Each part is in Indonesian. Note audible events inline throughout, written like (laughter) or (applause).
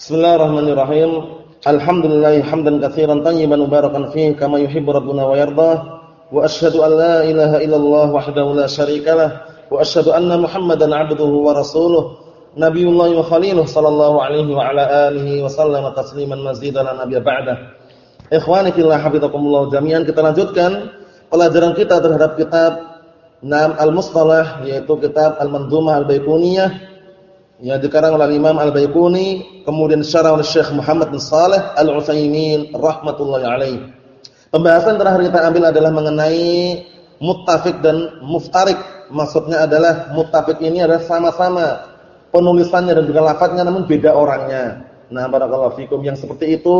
Bismillahirrahmanirrahim. Alhamdulillah hamdan katsiran tayyiban mubarakan fihi kama yuhibbu rabbuna wa yardah. Wa asyhadu an la ilaha illallah wahdahu la syarikalah wa asyhadu anna Muhammadan 'abduhu wa rasuluh. Nabiyullah wa khaliluh sallallahu alaihi wa ala alihi wa sallama tasliman mazidan la nabiyya ba'dah. Ikhwani fillah hafizakumullah jami'an kita lanjutkan pelajaran kita terhadap kitab Nam al-Mustalah yaitu kitab Al-Mandhumah Al-Baiquniyah yang dikarang oleh Imam Al-Baiquni, kemudian syarah oleh Syekh Muhammad bin Saleh Al-Utsaimin rahimatullah alaih. Pembahasan terakhir kita ambil adalah mengenai muttafiq dan muftarik. Maksudnya adalah muttafiq ini adalah sama-sama penulisannya dan juga lafadznya namun beda orangnya. Nah, barakallahu fikum yang seperti itu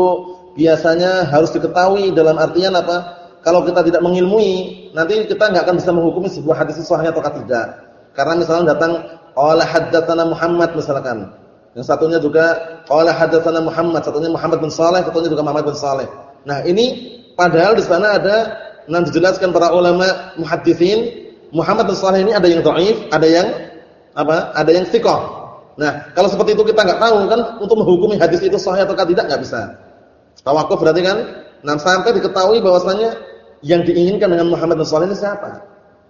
biasanya harus diketahui dalam artian apa? Kalau kita tidak mengilmui, nanti kita nggak akan bisa menghukumi sebuah hadis sahih atau tidak. Karena misalnya datang qala haddatsana Muhammad misalkan. Yang satunya juga qala haddatsana Muhammad, satunya Muhammad bin Saleh, satunya juga Muhammad bin Saleh. Nah, ini padahal di sana ada yang dijelaskan para ulama muhaddisin, Muhammad bin Saleh ini ada yang dhaif, ada yang apa? Ada yang thiqah. Nah, kalau seperti itu kita enggak tahu kan untuk menghukumi hadis itu sahih atau tidak enggak bisa. Tawakuf berarti kan nah sampai diketahui bahwasanya yang diinginkan dengan Muhammad bin Saleh ini siapa?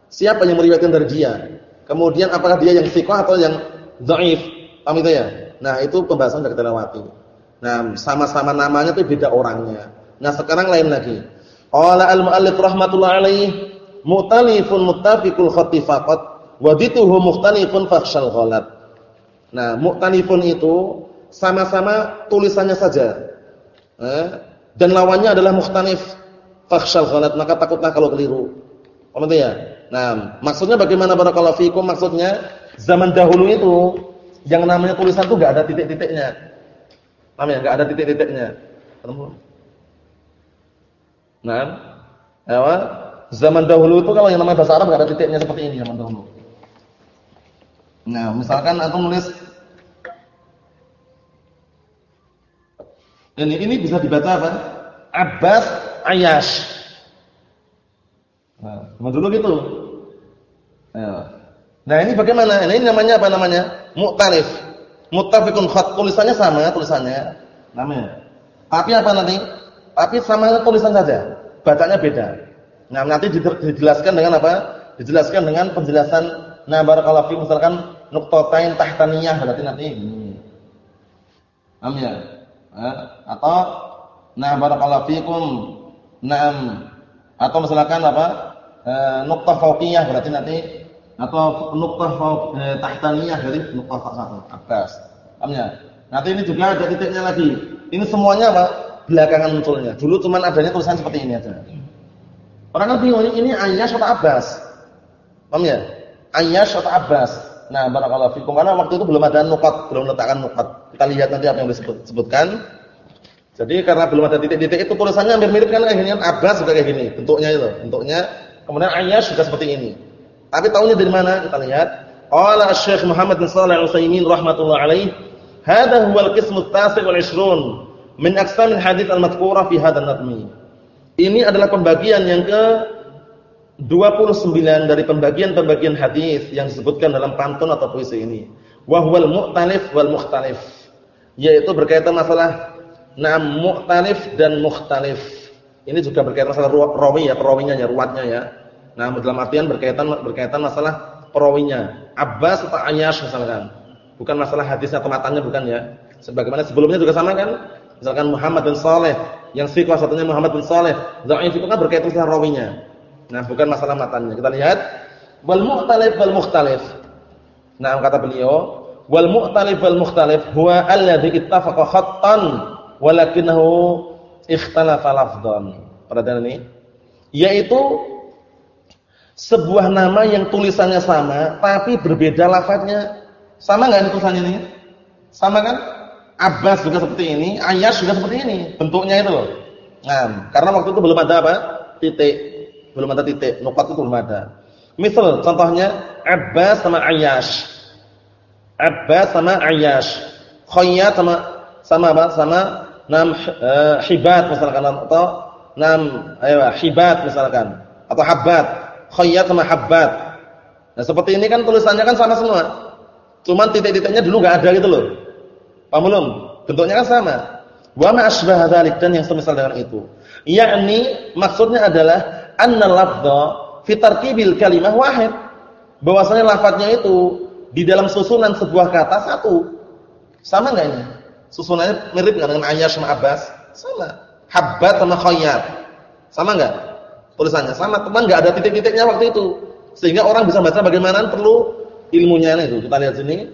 Siapa yang meriwayatkan dari dia? Kemudian apakah dia yang thiqah atau yang dhaif? Paham itu ya? Nah, itu pembahasan sudah kita lewati. Nah, sama-sama namanya itu beda orangnya. Nah, sekarang lain lagi. Qala al-mu'allif rahmatullah alaih mu'talifun muttafiqul khatti faqat wa dituhu mukhtalifun fakhshal ghalat. Nah, mu'talifun itu sama-sama tulisannya saja. Eh? Dan lawannya adalah mukhtalif fakhshal ghalat, maka takutlah kalau keliru. Paham ya? Nah, maksudnya bagaimana barakallahu fikum? Maksudnya zaman dahulu itu yang namanya tulisan itu enggak ada titik-titiknya. Paham ya? Enggak ada titik-titiknya. Nah, apa? Zaman dahulu itu kalau yang namanya bahasa Arab enggak ada titiknya seperti ini zaman dahulu. Nah, misalkan aku nulis ini ini bisa dibaca apa? Abbas Ayash. Nah, zaman dulu gitu. Nah, ini bagaimana? Ini namanya apa namanya? Mu'tarif. Muttafiqun khat tulisannya sama tulisannya. Namanya. Tapi apa nanti? Tapi sama tulisan saja. Bacanya beda. Nah, nanti dijelaskan dengan apa? Dijelaskan dengan penjelasan nah barakallahu fi misalkan nuqtatain tahtaniyah berarti nanti ini. Paham ya? Atau nah barakallahu fikum. Naam. Atau misalkan apa? E, nuqtah fauqiyah berarti nanti atau nuqtah eh, tahtaniyah dari nuqtah satu atas. Paham ya? Nanti ini juga ada titiknya lagi. Ini semuanya apa? Belakangan munculnya. Dulu cuma adanya tulisan seperti ini aja. Orang kan bingung ini Ayyash atau Abbas. Paham ya? Ayyash atau Abbas. Nah, barakallahu fikum karena waktu itu belum ada nukat, belum letakkan nukat. Kita lihat nanti apa yang disebut sebutkan. Jadi karena belum ada titik-titik itu tulisannya hampir mirip kan kayak gini kan Abbas juga kayak gini, bentuknya itu. Bentuknya kemudian Ayyash juga seperti ini. Tapi tahunya dari mana? Kita lihat. Qala Asy-Syaikh Muhammad bin Shalih Al-Utsaimin rahimatullah alaih, "Hadha huwa al-qism at-tasi' wal 'ishrun min aqsam al-hadits al-madhkura fi hadha an-nadmi." Ini adalah pembagian yang ke 29 dari pembagian-pembagian hadis yang disebutkan dalam pantun atau puisi ini. Wa huwal mu'talif wal mukhtalif. Yaitu berkaitan masalah nam mu'talif dan mukhtalif. Ini juga berkaitan masalah rawi ya, perawinya ya, ruwatnya ya. Nah, dalam artian berkaitan berkaitan masalah perawinya. Abbas atau Ayyash misalkan. Bukan masalah hadisnya atau matanya bukan ya. Sebagaimana sebelumnya juga sama kan? Misalkan Muhammad bin Saleh, yang siqah satunya Muhammad bin Saleh, dhaif itu kan berkaitan dengan rawinya. Nah, bukan masalah matanya. Kita lihat wal mu'talif wal mukhtalif. Nah, kata beliau, wal mu'talif wal mukhtalif huwa alladhi ittafaqa khattan walakinahu ikhtalafa lafdhan. Perhatian ini. Yaitu sebuah nama yang tulisannya sama tapi berbeda lafadznya. Sama enggak tulisannya ini? Sama kan? Abbas juga seperti ini, Ayyash juga seperti ini. Bentuknya itu loh. Nah, karena waktu itu belum ada apa? Titik. Belum ada titik. Nukat itu belum ada. Misal contohnya Abbas sama Ayyash. Abbas sama Ayyash. Khayyat sama sama apa? Sama nam uh, hibat misalkan atau nam ayo hibat misalkan atau habbat khayyat sama habbat. Nah, seperti ini kan tulisannya kan sama semua. Cuman titik-titiknya dulu enggak ada gitu loh. Paham belum? Bentuknya kan sama. Wa ma asbaha dzalik dan yang semisal dengan itu. Yakni maksudnya adalah anna lafdha fi tarkibil kalimah wahid. Bahwasanya lafadznya itu di dalam susunan sebuah kata satu. Sama enggak ini? Susunannya mirip enggak dengan Ayyash sama Abbas? Sama. Habbat sama Khayyat. Sama enggak? Tulisannya sama, teman enggak ada titik-titiknya waktu itu. Sehingga orang bisa baca bagaimana perlu ilmunya itu. Kita lihat sini.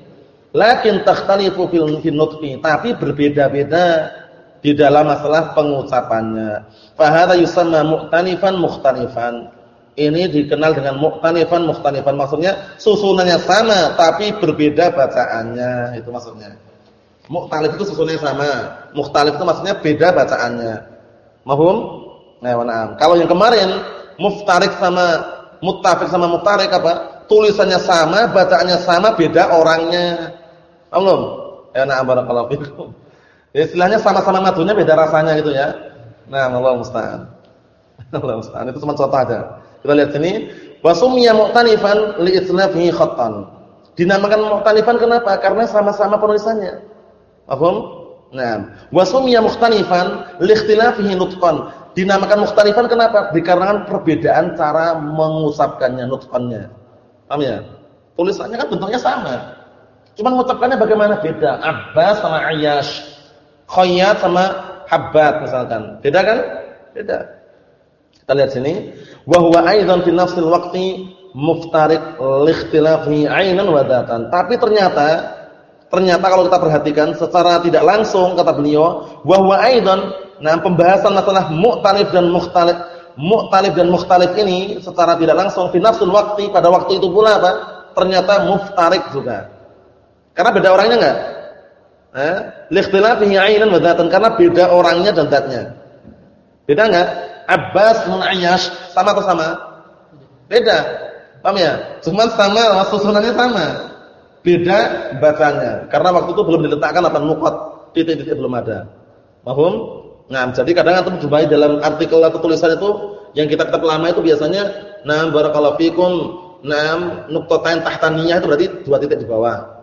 Lakin takhtalifu fil nutqi, tapi berbeda-beda di dalam masalah pengucapannya. Fa hadza yusamma mu'tanifan mukhtalifan. Ini dikenal dengan mu'tanifan mukhtalifan. Maksudnya susunannya sama tapi berbeda bacaannya. Itu maksudnya. Mukhtalif itu susunannya sama. Mukhtalif itu maksudnya beda bacaannya. Mahum? Nah. Kalau yang kemarin muftarik sama muttafiq sama muftarik apa? Tulisannya sama, bacaannya sama, beda orangnya. Paham Ya na'am barakallahu fikum. Ya, istilahnya sama-sama madunya beda rasanya gitu ya. Nah, Allah musta'an. (laughs) Allah musta'an. Itu cuma contoh aja. Kita lihat sini, wasumiyya mu'tanifan li'itlafihi khattan. Dinamakan mu'tanifan kenapa? Karena sama-sama penulisannya. Paham? Nah, wasumiyya mukhtanifan li'ikhtilafihi nutqan. Dinamakan mukhtanifan kenapa? Dikarenakan perbedaan cara mengusapkannya, nutqannya. Paham ya? Tulisannya kan bentuknya sama. Cuma mengucapkannya bagaimana beda. Abbas sama Ayyash. Khayyat sama Habbat misalkan. Beda kan? Beda. Kita lihat sini wa huwa aidan fi nafsil waqti muftariq liikhtilafi 'ainan wa dhatan. Tapi ternyata ternyata kalau kita perhatikan secara tidak langsung kata beliau wa huwa aidan nah pembahasan masalah mu'talif dan mukhtalif mu'talif dan mukhtalif ini secara tidak langsung fi nafsil waqti pada waktu itu pula apa? Ternyata muftariq juga. Karena beda orangnya enggak? Eh, liikhtilafihi 'ainan wa dhatan karena beda orangnya dan zatnya. Beda enggak? Abbas bin Ayyash sama atau sama? Beda. Paham ya? Cuma sama, susunannya sama. Beda bacanya. Karena waktu itu belum diletakkan apa nukot, titik-titik belum ada. Paham? Nah, jadi kadang antum jumpai dalam artikel atau tulisan itu yang kita kitab lama itu biasanya nam barakallahu fikum nam nuqtatain tahtaniyah itu berarti dua titik di bawah.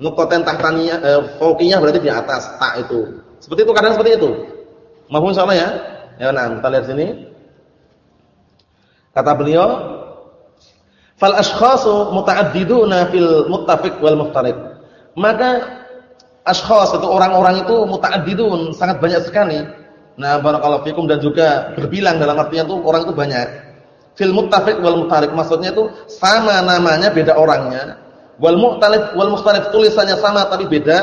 Nuqtatain tahtaniyah eh, fauqiyah berarti di atas tak itu. Seperti itu kadang seperti itu. Mahfum insyaallah ya? Ya, nah, kita lihat sini. Kata beliau, "Fal ashkhasu muta'addiduna fil muttafiq wal muftariq." Maka ashkhas itu orang-orang itu muta'addidun, sangat banyak sekali. Nah, barakallahu fikum dan juga berbilang dalam artinya itu orang itu banyak. Fil muttafiq wal muftariq maksudnya itu sama namanya beda orangnya. Wal mukhtalif wal mukhtalif tulisannya sama tapi beda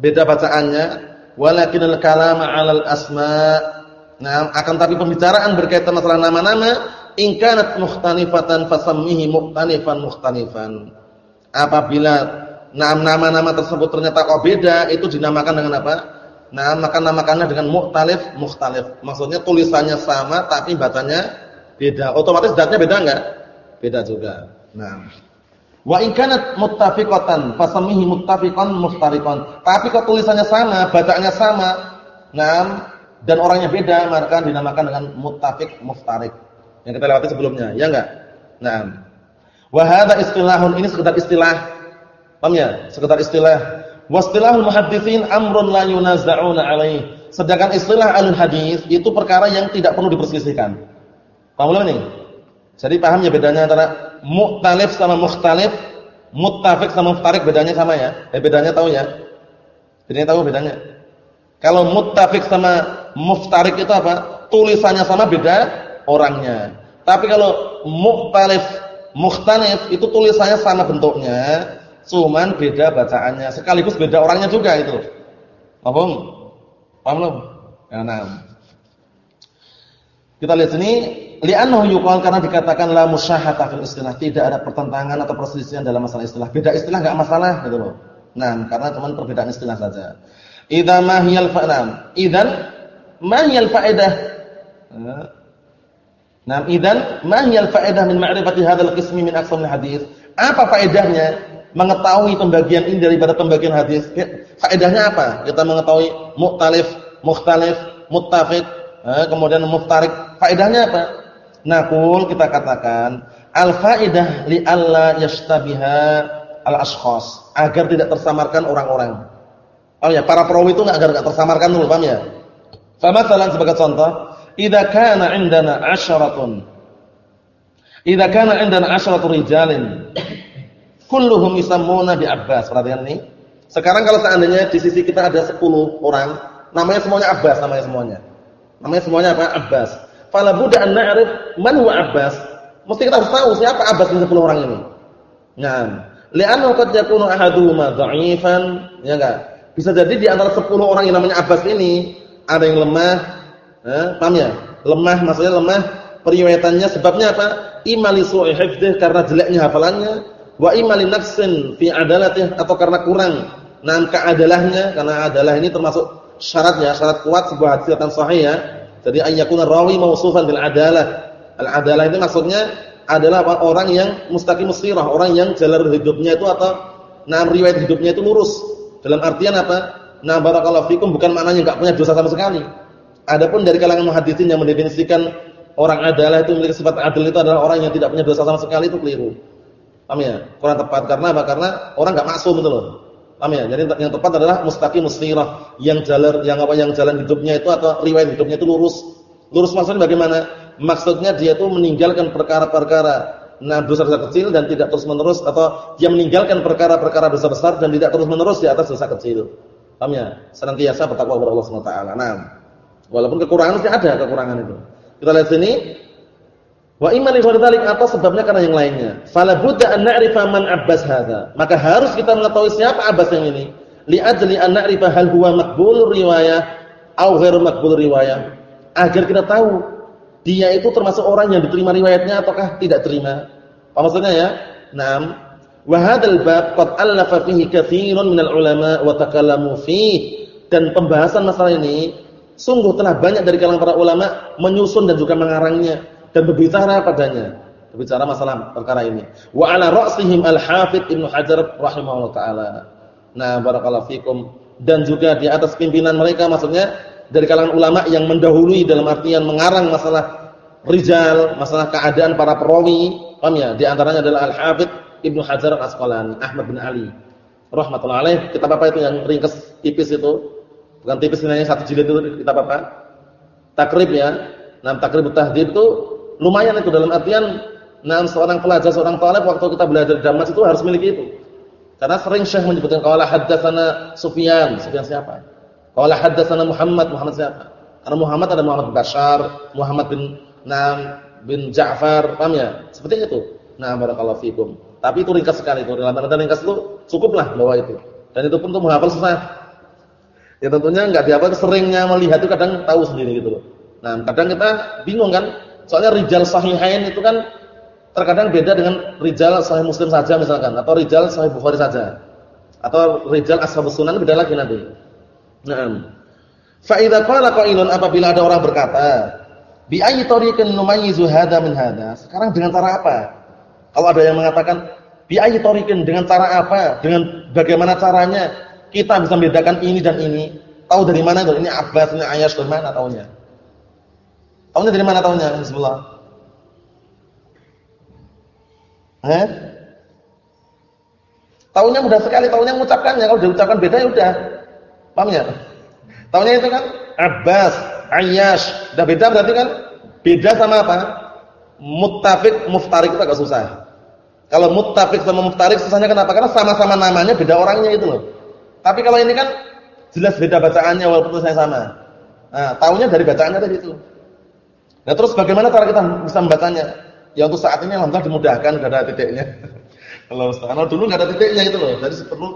beda bacaannya. Walakinal kalama 'alal asma' Nah, akan tapi pembicaraan berkaitan masalah nama-nama, in kanat mukhtalifatan fasammihi mukhtalifan mukhtalifan. Apabila nama-nama tersebut ternyata kok beda, itu dinamakan dengan apa? Nah, maka namakannya dengan mukhtalif mukhtalif. Maksudnya tulisannya sama tapi bacanya beda. Otomatis zatnya beda enggak? Beda juga. Nah, Wa in kanat muttafiqatan fasammihi muttafiqan mustariqan. Tapi kalau tulisannya sama, bacaannya sama, nah dan orangnya beda maka dinamakan dengan muttafiq muftarik yang kita lewati sebelumnya ya enggak nah wa hadza istilahun ini sekedar istilah paham ya? Sekedar istilah. Wastilahul muhadditsin amrun la yunazza'una alaih. Sedangkan istilah alul hadis itu perkara yang tidak perlu diperselisihkan. Paham belum ini? Jadi paham ya bedanya antara mukhtalif sama mukhtalif muttafiq sama muftarik bedanya sama ya? Eh bedanya tahu ya? Bedanya tahu bedanya. Kalau muttafiq sama muftarik itu apa? Tulisannya sama beda orangnya. Tapi kalau mukhtalif, mukhtalif itu tulisannya sama bentuknya, cuman beda bacaannya. Sekaligus beda orangnya juga itu. Paham? Paham belum? Ya, nah. Kita lihat sini, li'annahu yuqal karena dikatakan la musyahata fil istilah, tidak ada pertentangan atau perselisihan dalam masalah istilah. Beda istilah enggak masalah gitu loh. Nah, karena cuma perbedaan istilah saja. Idza ma hiyal fa'lam. Idzan ma hiyal faedah? Nah, idzan ma hiyal faedah min ma'rifati hadzal qismi min aqsamil hadis? Apa faedahnya mengetahui pembagian ini daripada pembagian hadis? Ya, faedahnya apa? Kita mengetahui mukhtalif, mukhtalif, muttafiq, eh, kemudian muftarik. Faedahnya apa? Naqul kita katakan al-faedah li alla yashtabiha al-ashkhas, agar tidak tersamarkan orang-orang. Oh ya, para perawi itu enggak agar enggak tersamarkan dulu, paham ya? Famathalan sebagai contoh, idza kana 'indana 'asharatun idza kana 'indana 'asharatu rijalin kulluhum yusammuna bi Abbas. Perhatikan ini. Sekarang kalau seandainya di sisi kita ada 10 orang, namanya semuanya Abbas namanya semuanya. Namanya semuanya apa? Abbas. Fala budda an na'rif man huwa Abbas. Mesti kita harus tahu siapa Abbas dari 10 orang ini. Nah, li'annahu qad yakunu ahaduhuma dha'ifan, ya enggak? Bisa jadi di antara 10 orang yang namanya Abbas ini ada yang lemah, eh, paham ya? Lemah maksudnya lemah periwayatannya sebabnya apa? Imali su'i hifdzih karena jeleknya hafalannya, wa imali naqsin fi adalatih atau karena kurang nam keadalahnya karena adalah ini termasuk syaratnya, syarat kuat sebuah hadis yang sahih ya. Jadi ayyakuna rawi mausufan bil adalah. Al adalah itu maksudnya adalah orang yang mustaqim sirah, orang yang jalan hidupnya itu atau nah riwayat hidupnya itu lurus. Dalam artian apa? Nah barakallahu fikum bukan maknanya enggak punya dosa sama sekali. Adapun dari kalangan muhaddisin yang mendefinisikan orang adalah itu memiliki sifat adil itu adalah orang yang tidak punya dosa sama sekali itu keliru. Paham ya? Kurang tepat karena apa? Karena orang enggak maksum itu loh. Paham ya? Jadi yang tepat adalah mustaqim sirah, yang jalan yang apa yang jalan hidupnya itu atau riwayat hidupnya itu lurus. Lurus maksudnya bagaimana? Maksudnya dia itu meninggalkan perkara-perkara nah dosa-dosa kecil dan tidak terus-menerus atau dia meninggalkan perkara-perkara dosa besar dan tidak terus-menerus di atas dosa kecil. Paham ya? Senantiasa bertakwa kepada Allah Subhanahu wa taala. Nah, walaupun kekurangan mesti ada kekurangan itu. Kita lihat sini. Wa imma li dzalik atau sebabnya karena yang lainnya. Fala budda an na'rifa abbas hadza. Maka harus kita mengetahui siapa abbas yang ini. Li ajli an na'rifa hal huwa maqbul riwayah atau ghairu maqbul riwayah. Agar kita tahu dia itu termasuk orang yang diterima riwayatnya ataukah tidak terima. Apa maksudnya ya? Naam. Wa hadzal bab qad allafa fihi katsirun minal ulama wa takallamu fihi. Dan pembahasan masalah ini sungguh telah banyak dari kalangan para ulama menyusun dan juga mengarangnya dan berbicara padanya. Berbicara masalah perkara ini. Wa ala ra'sihim al-Hafidz Ibnu Hajar rahimahullah taala. Nah, barakallahu fikum dan juga di atas pimpinan mereka maksudnya dari kalangan ulama yang mendahului dalam artian mengarang masalah rijal, masalah keadaan para perawi, paham ya? Di antaranya adalah Al-Hafidz Ibnu Hajar Al-Asqalani, Ahmad bin Ali. Rahmatullah alaih. Kitab apa itu yang ringkas tipis itu? Bukan tipis nilainya satu jilid itu kitab apa? Takrib ya. Nah, takrib tahdid itu lumayan itu dalam artian nah seorang pelajar, seorang talib waktu kita belajar Damas itu harus miliki itu. Karena sering Syekh menyebutkan qala haddatsana Sufyan, Sufyan siapa? Qala haddatsana Muhammad, Muhammad siapa? Karena Muhammad ada Muhammad Bashar, Muhammad bin Nam bin Ja'far, paham ya? Seperti itu. Nah, barakallahu fikum. Tapi itu ringkas sekali itu. Dalam arti ringkas itu cukuplah bawa itu. Dan itu pun untuk menghafal susah. Ya tentunya enggak dihafal seringnya melihat itu kadang tahu sendiri gitu loh. Nah, kadang kita bingung kan? Soalnya rijal sahihain itu kan terkadang beda dengan rijal sahih Muslim saja misalkan atau rijal sahih Bukhari saja. Atau rijal ashabus sunan beda lagi nanti. Nah, fa idza qala qailun apabila ada orang berkata, bi ayyi tariqin numayyizu hadza min hadza? Sekarang dengan cara apa? Kalau ada yang mengatakan bi ayyi tariqin dengan cara apa? Dengan bagaimana caranya kita bisa membedakan ini dan ini? Tahu dari mana itu? Ini Abbas, ini Ayyash dari mana tahunya? Tahunya dari mana tahunya? Bismillah. Eh? Tahunya mudah sekali, tahunya mengucapkannya. Kalau diucapkan beda ya udah. Paham ya? Tahunya itu kan Abbas, Ayyash. Udah beda berarti kan? Beda sama apa? Muttafiq, muftarik itu agak susah. Kalau muttafiq sama muftarik susahnya kenapa? Karena sama-sama namanya beda orangnya itu loh. Tapi kalau ini kan jelas beda bacaannya walaupun tulisannya sama. Nah, tahunya dari bacaannya tadi itu. Nah, terus bagaimana cara kita bisa membacanya? Ya untuk saat ini alhamdulillah dimudahkan enggak ada titiknya. (laughs) Kalau sekarang dulu enggak ada titiknya itu loh. Jadi perlu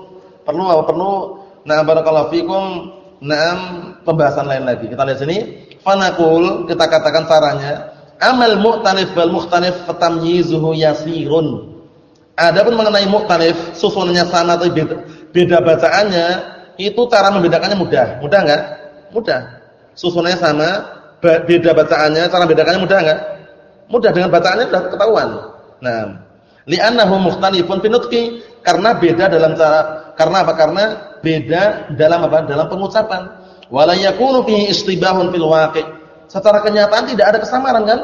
perlu apa? Perlu nah barakallahu fikum na'am pembahasan lain lagi. Kita lihat sini. Fanaqul kita katakan caranya amal mu'talif wal mukhtalif fatamyizuhu yasirun. Adapun mengenai mukhtalif, susunannya sama atau beda, beda bacaannya, itu cara membedakannya mudah. Mudah enggak? Mudah. Susunannya sama, beda bacaannya, cara membedakannya mudah enggak? Mudah dengan bacaannya sudah ketahuan. Nah, li'annahu mukhtalifun fi karena beda dalam cara karena apa? Karena beda dalam apa? Dalam pengucapan. Wala yakunu fihi istibahun fil waqi'. Secara kenyataan tidak ada kesamaran kan?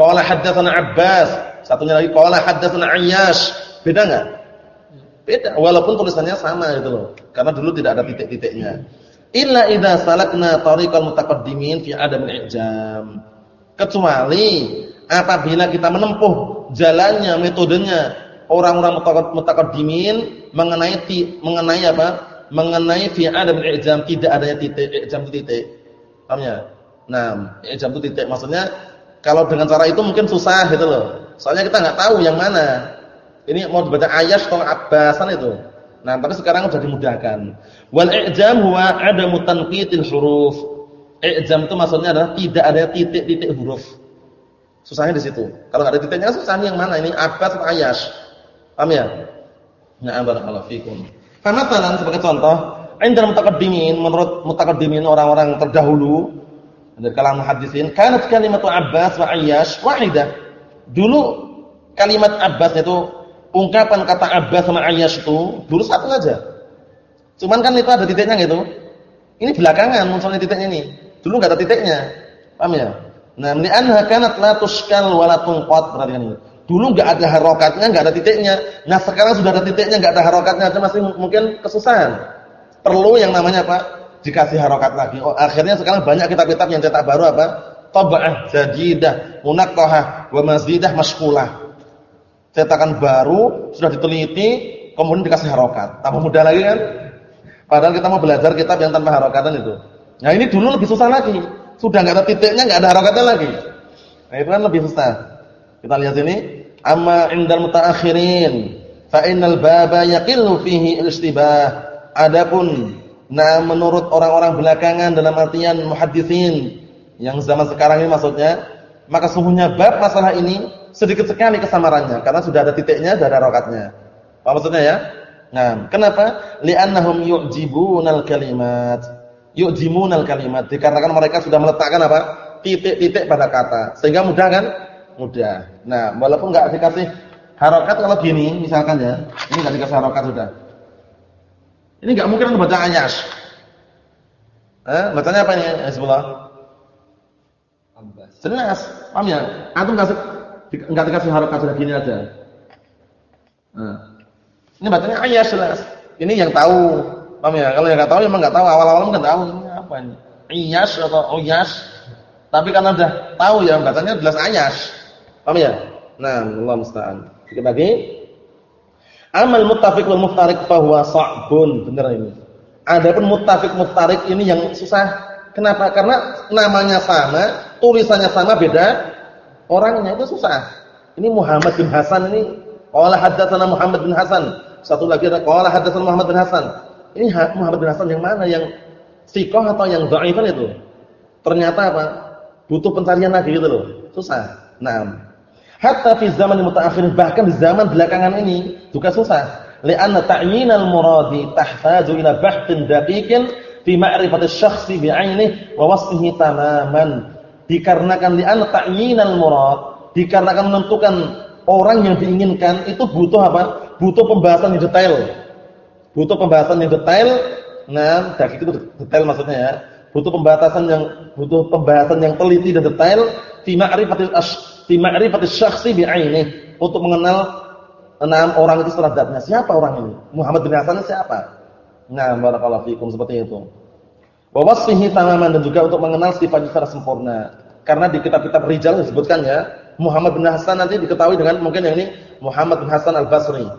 Qala haddatsana Abbas Satunya lagi qala haddatsana Ayyash. Beda enggak? Beda walaupun tulisannya sama gitu loh. karena dulu tidak ada titik-titiknya. Illa idza salakna tariqal mutaqaddimin fi adam al-i'jam. Kecuali apabila kita menempuh jalannya, metodenya orang-orang mutaqaddimin mengenai mengenai apa? Mengenai fi adam al-i'jam tidak adanya titik, i'jam itu titik. Paham ya? Nah, i'jam itu titik maksudnya kalau dengan cara itu mungkin susah gitu loh. Soalnya kita nggak tahu yang mana. Ini mau dibaca ayat atau abbasan itu. Nah, tapi sekarang sudah dimudahkan. Wal i'jam huwa adamu tanqitil huruf. I'jam itu maksudnya adalah tidak ada titik-titik huruf. Susahnya di situ. Kalau enggak ada titiknya susah nih yang mana ini abbas atau ayas. Paham ya? Na'am barakallahu fikum. Famatalan sebagai contoh, indal mutaqaddimin menurut mutaqaddimin orang-orang terdahulu dari kalangan muhaddisin, kanat kalimatu abbas wa ayyash wahidah. Dulu kalimat abbas itu ungkapan kata Abbas sama Ayyash itu dulu satu aja. Cuman kan itu ada titiknya gitu. Ini belakangan munculnya titiknya ini. Dulu enggak ada titiknya. Paham ya? Nah, li'anha kanat la tuskal wa la tunqat, perhatikan ini. Dulu enggak ada harokatnya, enggak ada titiknya. Nah, sekarang sudah ada titiknya, enggak ada harokatnya, itu masih mungkin kesusahan. Perlu yang namanya apa? Dikasih harokat lagi. Oh, akhirnya sekarang banyak kitab-kitab yang cetak baru apa? Tab'ah jadidah, munaqqahah wa mazidah mashkulah cetakan baru sudah diteliti kemudian dikasih harokat. Tambah mudah lagi kan? Padahal kita mau belajar kitab yang tanpa harokatan itu. Nah ini dulu lebih susah lagi. Sudah nggak ada titiknya nggak ada harokatnya lagi. Nah itu kan lebih susah. Kita lihat sini. Amma indal mutaakhirin fa innal baba yaqillu fihi istibah. Adapun nah menurut orang-orang belakangan dalam artian muhaddisin yang zaman sekarang ini maksudnya maka sungguhnya bab masalah ini sedikit sekali kesamarannya karena sudah ada titiknya, sudah ada rokatnya. Apa maksudnya ya? Nah, kenapa? Li'annahum yu'jibunal kalimat. Yu'jimunal kalimat dikarenakan mereka sudah meletakkan apa? titik-titik pada kata. Sehingga mudah kan? Mudah. Nah, walaupun enggak dikasih harokat kalau gini misalkan ya, ini enggak dikasih harokat sudah. Ini enggak mungkin membaca ayas. Eh, bacanya apa ini? Bismillah. Jelas, paham ya? Antum kasih enggak dikasih harokat sudah gini aja. Nah. Ini bacanya ayas jelas. Ini yang tahu. Paham ya? Kalau yang enggak tahu memang enggak tahu, awal-awal enggak tahu ini apa ini. Iyas atau oyas. Tapi karena sudah tahu ya bacanya jelas ayas. Paham ya? Nah, Allah musta'an. Kita bagi amal muttafiq wal muftariq huwa sa'bun. Benar ini. Adapun muttafiq muftariq ini yang susah. Kenapa? Karena namanya sama, tulisannya sama beda orangnya itu susah. Ini Muhammad bin Hasan ini qala haddatsana Muhammad bin Hasan. Satu lagi ada qala haddatsana Muhammad bin Hasan. Ini Muhammad bin Hasan yang mana yang sikoh atau yang dhaifan itu? Ternyata apa? Butuh pencarian lagi gitu loh. Susah. Nah, hatta fi zaman mutaakhir bahkan di zaman belakangan ini juga susah. Li'anna ta'yinal muradi tahtaju ila bahthin daqiqin fi ma'rifati asy-syakhsi bi'ainihi wa wasfihi tamaman dikarenakan li'an ta'yinal murad, dikarenakan menentukan orang yang diinginkan itu butuh apa? Butuh pembahasan yang detail. Butuh pembahasan yang detail. Nah, dari itu detail maksudnya ya. Butuh pembahasan yang butuh pembahasan yang teliti dan detail fi ma'rifatil fi ma'rifatis syakhsi bi'ainih untuk mengenal enam orang itu secara zatnya. Siapa orang ini? Muhammad bin Hasan siapa? Nah, barakallahu fikum seperti itu. Wa wasfihi tamaman dan juga untuk mengenal sifatnya secara sempurna. Karena di kitab-kitab rijal disebutkan ya, Muhammad bin Hasan nanti diketahui dengan mungkin yang ini Muhammad bin Hasan Al-Basri.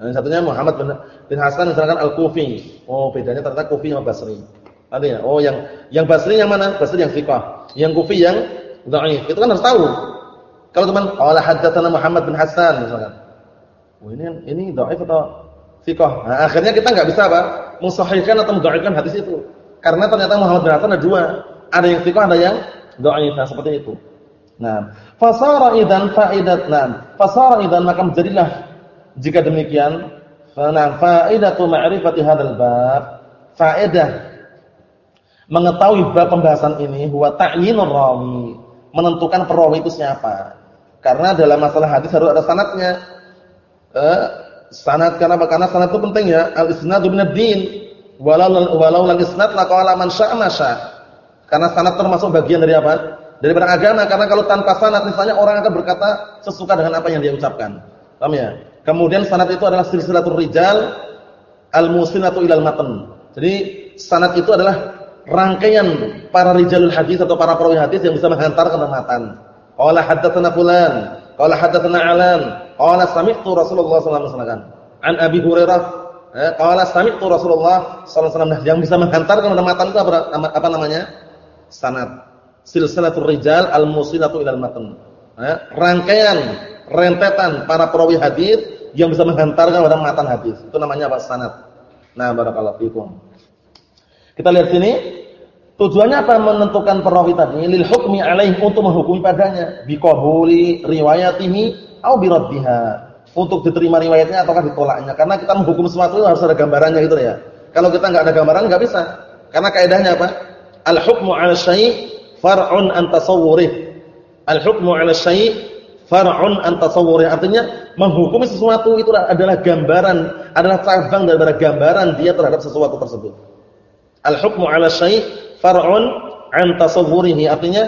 Yang satunya Muhammad bin, Hasan misalkan Al-Kufi. Oh, bedanya ternyata Kufi sama Basri. Artinya, oh yang yang Basri yang mana? Basri yang thiqah. Yang Kufi yang dhaif. Itu kan harus tahu. Kalau teman qala haddatsana Muhammad bin Hasan misalkan. Oh, ini ini dhaif atau thiqah. Nah, akhirnya kita enggak bisa apa? Mensahihkan atau mendhaifkan hadis itu. Karena ternyata Muhammad bin Hasan ada dua. Ada yang thiqah, ada yang dhaif. Nah, seperti itu. Nah, fasara idzan faidat. Nah, fasara idzan maka menjadilah jika demikian nah faidatu ma'rifati hadzal bab faedah. Mengetahui bab pembahasan ini huwa ta'yinur rawi menentukan perawi itu siapa. Karena dalam masalah hadis harus ada sanadnya eh, sanad karena karena sanad itu penting ya. Al isnadu minad din walau walau lagi isnad laqala man sya'a Karena sanad termasuk bagian dari apa? Dari beragama karena kalau tanpa sanad misalnya orang akan berkata sesuka dengan apa yang dia ucapkan. Paham ya? Kemudian sanad itu adalah silsilatul rijal al-musinatu ilal matan. Jadi sanad itu adalah rangkaian para rijalul hadis atau para perawi hadis yang bisa menghantar ke matan. Qala haddatsana fulan, qala haddatsana alan, qala sami'tu Rasulullah sallallahu alaihi wasallam. An Abi Hurairah, eh, qala sami'tu Rasulullah sallallahu alaihi wasallam. Yang bisa menghantar ke matan itu apa, apa namanya? Sanad. Silsilatul rijal al-musilatu ilal matan. Eh, rangkaian, rentetan para perawi hadis yang bisa menghantarkan kepada matan hadis. Itu namanya apa? Sanad. Nah, barakallahu fikum. Kita lihat sini, tujuannya apa menentukan perawi tadi? Lil hukmi alaih untuk menghukumi padanya biqabuli riwayatihi au biraddiha. Untuk diterima riwayatnya ataukah ditolaknya. Karena kita menghukum sesuatu harus ada gambarannya gitu ya. Kalau kita enggak ada gambaran enggak bisa. Karena kaidahnya apa? Al hukmu 'ala syai' far'un an tasawwurih. Al hukmu 'ala syai' far'un an tasawwurih. Artinya menghukumi sesuatu itu adalah gambaran, adalah cabang daripada gambaran dia terhadap sesuatu tersebut. Al-hukmu 'ala syai' far'un an tasawwurihi. Artinya,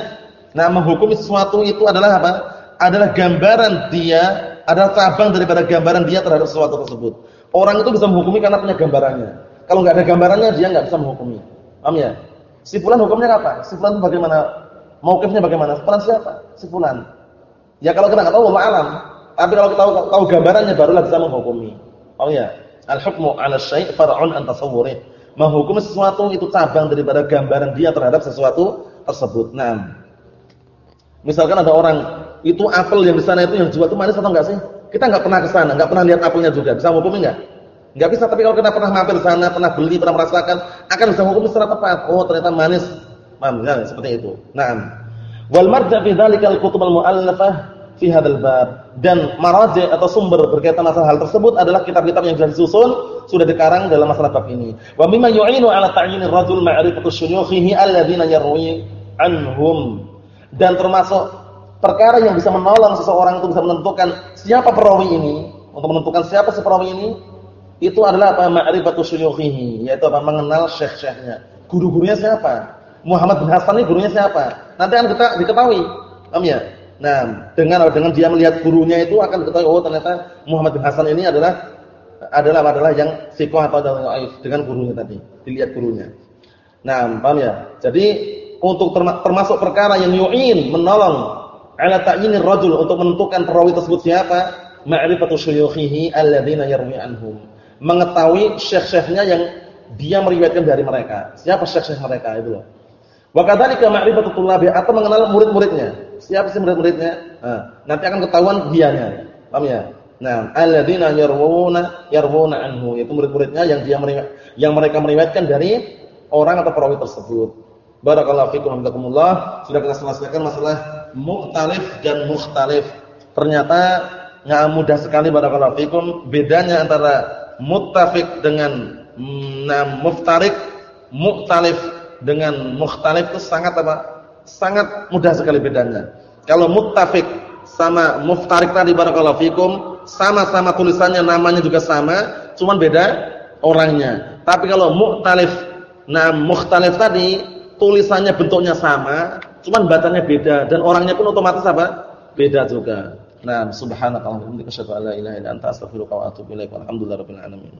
nah menghukumi sesuatu itu adalah apa? Adalah gambaran dia, adalah cabang daripada gambaran dia terhadap sesuatu tersebut. Orang itu bisa menghukumi karena punya gambarannya. Kalau nggak ada gambarannya dia nggak bisa menghukumi. Paham ya? Si fulan hukumnya apa? Si fulan bagaimana? Mauqifnya bagaimana? Fulan siapa? Si fulan. Ya kalau kita nggak tahu Allah alam. Tapi kalau kita tahu, tahu gambarannya barulah bisa menghukumi. Oh ya, al-hukmu 'ala syai' far'un an tasawwurih. Menghukumi sesuatu itu cabang daripada gambaran dia terhadap sesuatu tersebut. Nah, misalkan ada orang itu apel yang di sana itu yang jual itu manis atau enggak sih? Kita enggak pernah ke sana, enggak pernah lihat apelnya juga. Bisa menghukumi enggak? Enggak bisa, tapi kalau kita pernah mampir di sana, pernah beli, pernah merasakan, akan bisa menghukumi secara tepat. Oh, ternyata manis. Paham ya? Seperti itu. Nah, wal marja fi dzalikal kutub al muallafah fi hadzal bab dan maraji atau sumber berkaitan masalah hal tersebut adalah kitab-kitab yang sudah disusun sudah dikarang dalam masalah bab ini wa mimma yu'inu ala ta'yin ar-rajul ma'rifatu syuyukhihi alladziina yarwi anhum dan termasuk perkara yang bisa menolong seseorang untuk bisa menentukan siapa perawi ini untuk menentukan siapa si perawi ini itu adalah apa? Ma'rifatu syuyukhihi yaitu apa? Mengenal syekh-syekhnya. Guru-gurunya siapa? Muhammad bin Hasan ini gurunya siapa? Nanti akan kita diketahui. Paham ya? Nah, dengan dengan dia melihat gurunya itu akan diketahui oh ternyata Muhammad bin Hasan ini adalah adalah adalah yang sikoh atau dengan gurunya tadi, dilihat gurunya. Nah, paham ya? Jadi untuk termasuk perkara yang yu'in menolong ala ta'yinir rajul untuk menentukan perawi tersebut siapa, ma'rifatu syuyukhihi alladziina yarwi anhum. Mengetahui syekh-syekhnya yang dia meriwayatkan dari mereka. Siapa syekh-syekh mereka itu loh. Wa kadzalika ma'rifatu tullabi atau mengenal murid-muridnya. Siapa sih murid-muridnya? Nah, nanti akan ketahuan dianya. Paham ya? Nah, alladzina yarwuna yarwuna anhu, itu murid-muridnya yang dia yang mereka meriwayatkan dari orang atau perawi tersebut. Barakallahu fikum hamdakumullah. Sudah kita selesaikan masalah mukhtalif dan mukhtalif. Ternyata nggak mudah sekali barakallahu fikum bedanya antara muttafiq dengan nah, muftarik, mukhtalif dengan mukhtalif itu sangat apa? sangat mudah sekali bedanya. Kalau muttafiq sama muftarik tadi barakallahu fikum, sama-sama tulisannya namanya juga sama, cuman beda orangnya. Tapi kalau mukhtalif, nah mukhtalif tadi tulisannya bentuknya sama, cuman bacanya beda dan orangnya pun otomatis apa? Beda juga. Nah, subhanakallahumma wa bihamdika asyhadu an la ilaha illa anta astaghfiruka wa atubu ilaik. Alamin.